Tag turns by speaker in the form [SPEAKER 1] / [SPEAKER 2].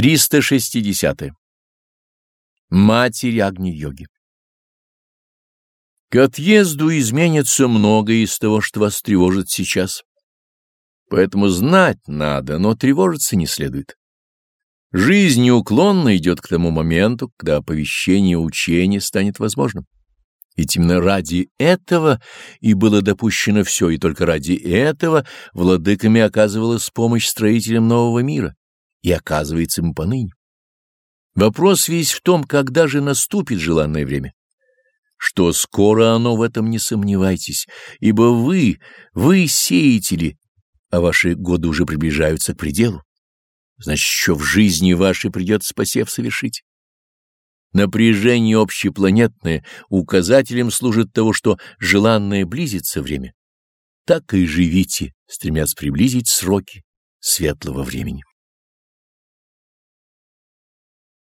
[SPEAKER 1] 360. -е. Матерь Агни-йоги К отъезду изменится многое из того, что вас тревожит сейчас. Поэтому знать надо, но тревожиться не следует. Жизнь неуклонно идет к тому моменту, когда оповещение учения станет возможным. Ведь именно ради этого и было допущено все, и только ради этого владыками оказывалась помощь строителям нового мира и оказывается им поныне. Вопрос весь в том, когда же наступит желанное время. Что скоро оно, в этом не сомневайтесь, ибо вы, вы сеятели, а ваши годы уже приближаются к пределу. Значит, еще в жизни вашей придется посев совершить. Напряжение общепланетное указателем служит того, что желанное близится время. Так и живите, стремясь приблизить сроки светлого времени.